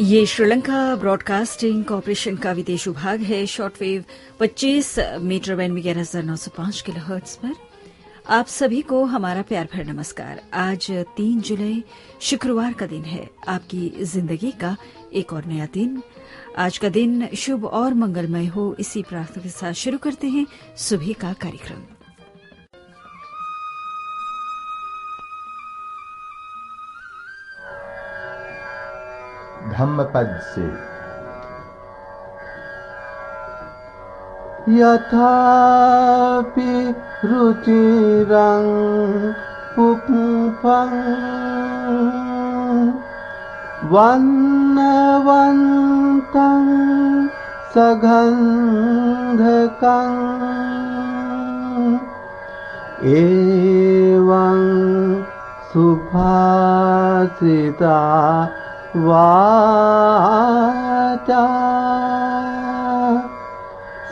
ये Sri Lanka broadcasting corporation का विदेश विभाग है। शॉर्टवेव 25 मीटर बैंड में ग्यारह हज़ार नौ सौ पाँच किलो हर्ट्स पर। आप सभी को हमारा प्यार भर नमस्कार। आज तीन जुलाई शुक्रवार का दिन है। आपकी ज़िंदगी का एक और नया दिन। आज का दिन शुभ और मंगलमय हो। इसी प्रार्थना के साथ शुरू करते हैं सुबह का कार्यक्रम। धम्मपद से यथापि रुचिरं पुष्पं वन्नवन्तं सगन्धकम् एवं सुभासिता वाचा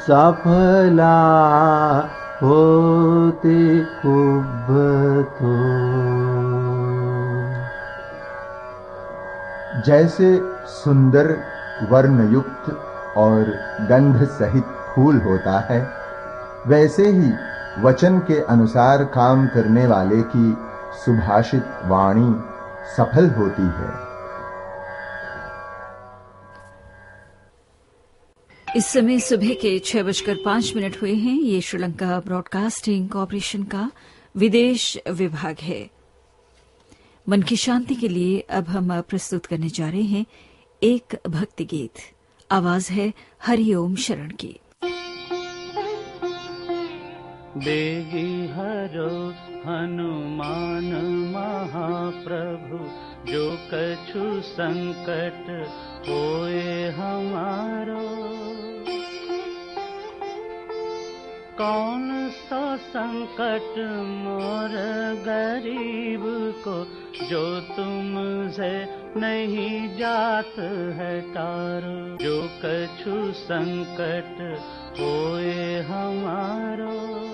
सफला होती जैसे सुंदर वर्णयुक्त और गंध सहित फूल होता है, वैसे ही वचन के अनुसार काम करने वाले की सुभाषित वाणी सफल होती है। इस समय सुबह के छह बजकर पाँच मिनट हुए हैं। ये श्रीलंका ब्रॉडकास्टिंग कॉरपोरेशन का विदेश विभाग है। मन की शांति के लिए अब हम प्रस्तुत करने जा रहे हैं एक भक्ति गीत। आवाज़ है हरिओम शरण की। देगी हरो हनुमान महाप्रभु, जो कछु संकट होए हमारो। कौन सा संकट मोर गरीब को, जो तुमसे नहीं जात है तारो? जो कछु संकट होए हमारो।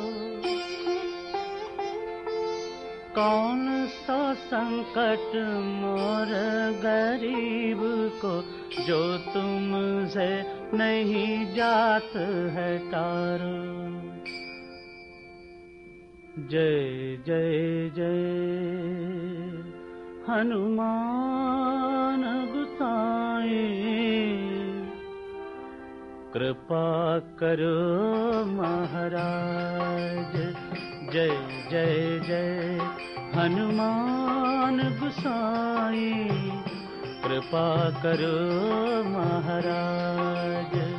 कौन सा संकट मोर गरीब को, जो तुमसे नहीं जात है तारो? जय जय जय। हनुमान गुसाए कृपा करो महाराज। जय जय जय। हनुमान गुसाई कृपा करो महाराज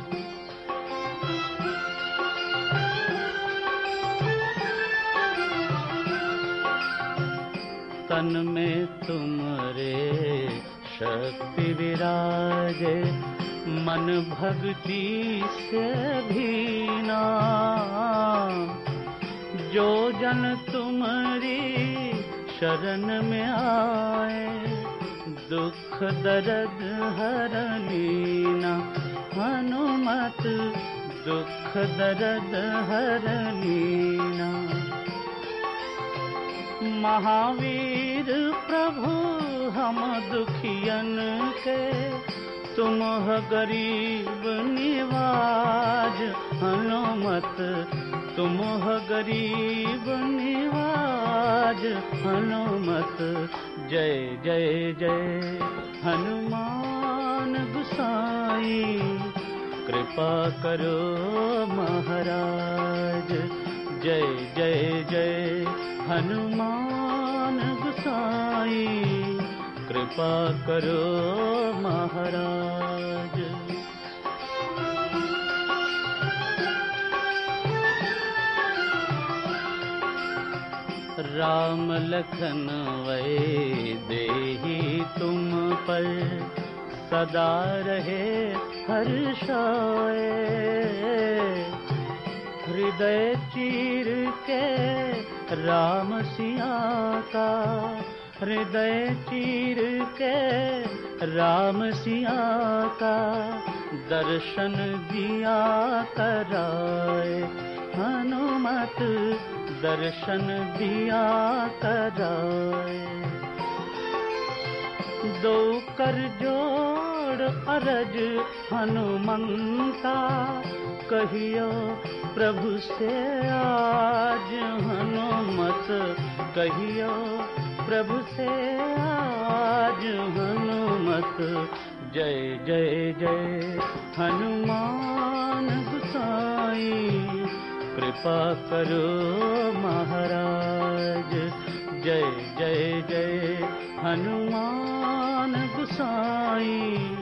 तन में तुमरे शक्ति विराजे मन भक्ति से भीना जो जन तुम्हारी शरण में आए दुख दर्द हरनीना हनुमत दुख दर्द हरनीना महावीर प्रभु हम दुखियन के, तुम गरीब निवाज हनुमत तुम गरीब निवाज हनुमत जय जय जय, हनुमान गुसाई। कृपा करो महाराज। जय जय जय। हनुमान गुसाई कृपा करो महाराज। राम लखन वै देही तुम पर सदा रहे हर्षाए हृदय चीर के राम सिया का हृदय चीर के राम सिया का दर्शन दिया कराए हनुमत दर्शन दिया कराए। दो कर अरज हनुमंता कहियो प्रभु से आज हनुमत कहियो प्रभु से आज हनुमत। जय जय जय हनुमान गुसाई कृपा करो महाराज। जय जय जय हनुमान गुसाई